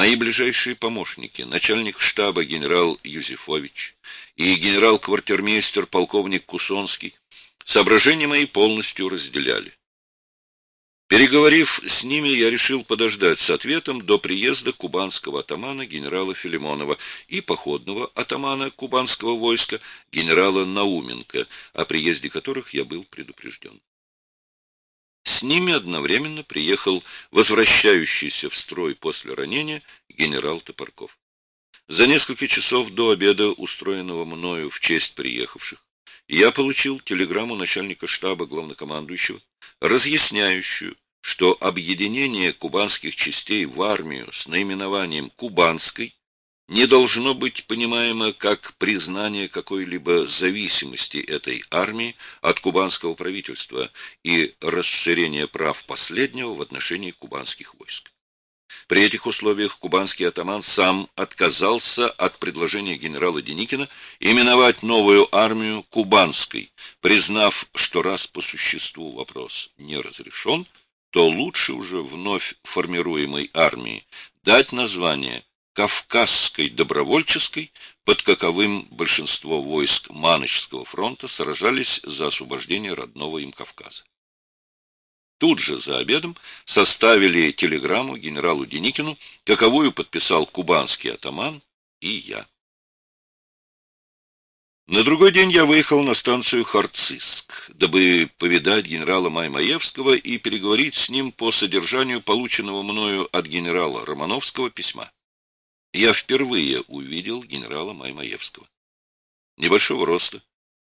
Мои ближайшие помощники, начальник штаба генерал Юзефович и генерал-квартирмейстер полковник Кусонский, соображения мои полностью разделяли. Переговорив с ними, я решил подождать с ответом до приезда кубанского атамана генерала Филимонова и походного атамана кубанского войска генерала Науменко, о приезде которых я был предупрежден. С ними одновременно приехал возвращающийся в строй после ранения генерал Топорков. За несколько часов до обеда, устроенного мною в честь приехавших, я получил телеграмму начальника штаба главнокомандующего, разъясняющую, что объединение кубанских частей в армию с наименованием «Кубанской» не должно быть понимаемо как признание какой-либо зависимости этой армии от кубанского правительства и расширение прав последнего в отношении кубанских войск. При этих условиях кубанский атаман сам отказался от предложения генерала Деникина именовать новую армию кубанской, признав, что раз по существу вопрос не разрешен, то лучше уже вновь формируемой армии дать название Кавказской добровольческой, под каковым большинство войск Маночского фронта сражались за освобождение родного им Кавказа. Тут же за обедом составили телеграмму генералу Деникину, каковую подписал кубанский атаман и я. На другой день я выехал на станцию Харциск, дабы повидать генерала Маймаевского и переговорить с ним по содержанию полученного мною от генерала Романовского письма. Я впервые увидел генерала Маймаевского. Небольшого роста,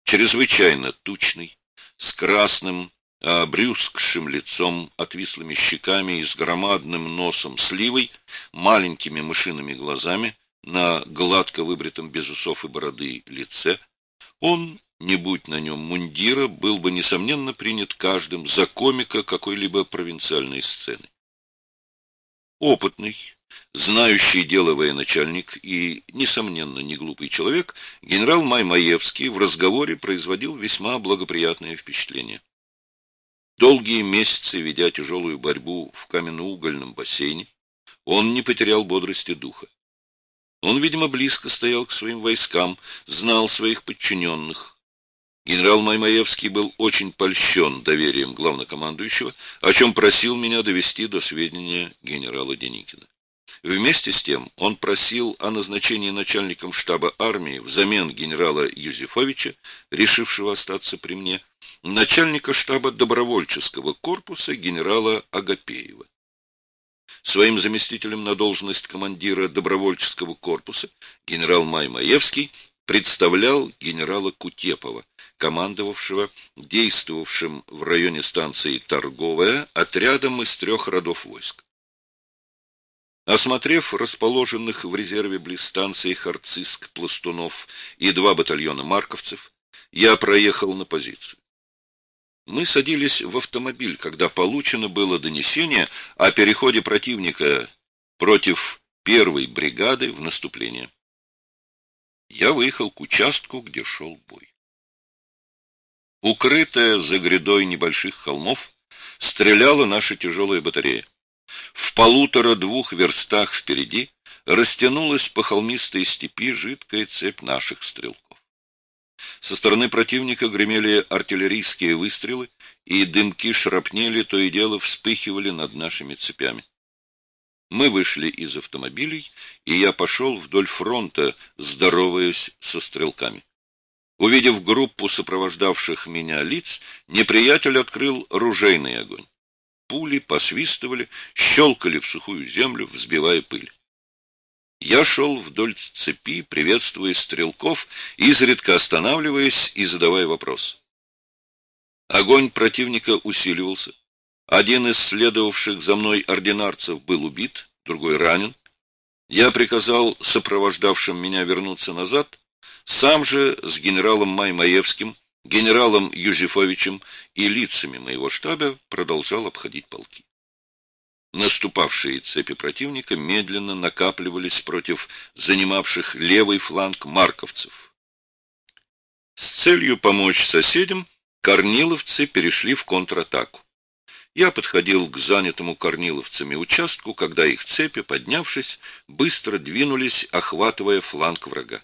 чрезвычайно тучный, с красным а брюскшим лицом, отвислыми щеками и с громадным носом сливой, маленькими мышиными глазами, на гладко выбритом без усов и бороды лице, он, не будь на нем мундира, был бы, несомненно, принят каждым за комика какой-либо провинциальной сцены. Опытный, знающий дело военачальник и, несомненно, не глупый человек, генерал Маймаевский в разговоре производил весьма благоприятное впечатление. Долгие месяцы, ведя тяжелую борьбу в каменноугольном бассейне, он не потерял бодрости духа. Он, видимо, близко стоял к своим войскам, знал своих подчиненных. Генерал Маймаевский был очень польщен доверием главнокомандующего, о чем просил меня довести до сведения генерала Деникина. Вместе с тем он просил о назначении начальником штаба армии взамен генерала Юзефовича, решившего остаться при мне, начальника штаба добровольческого корпуса генерала Агапеева. Своим заместителем на должность командира добровольческого корпуса генерал Маймаевский представлял генерала Кутепова, командовавшего действовавшим в районе станции Торговая отрядом из трех родов войск. Осмотрев расположенных в резерве близ станции Харциск пластунов и два батальона марковцев, я проехал на позицию. Мы садились в автомобиль, когда получено было донесение о переходе противника против первой бригады в наступление. Я выехал к участку, где шел бой. Укрытая за грядой небольших холмов, стреляла наша тяжелая батарея. В полутора-двух верстах впереди растянулась по холмистой степи жидкая цепь наших стрелков. Со стороны противника гремели артиллерийские выстрелы, и дымки шрапнели, то и дело вспыхивали над нашими цепями. Мы вышли из автомобилей, и я пошел вдоль фронта, здороваясь со стрелками. Увидев группу сопровождавших меня лиц, неприятель открыл ружейный огонь. Пули посвистывали, щелкали в сухую землю, взбивая пыль. Я шел вдоль цепи, приветствуя стрелков, изредка останавливаясь и задавая вопрос. Огонь противника усиливался. Один из следовавших за мной ординарцев был убит, другой ранен. Я приказал сопровождавшим меня вернуться назад, сам же с генералом Маймаевским, генералом Юзефовичем и лицами моего штаба продолжал обходить полки. Наступавшие цепи противника медленно накапливались против занимавших левый фланг марковцев. С целью помочь соседям корниловцы перешли в контратаку. Я подходил к занятому корниловцами участку, когда их цепи, поднявшись, быстро двинулись, охватывая фланг врага.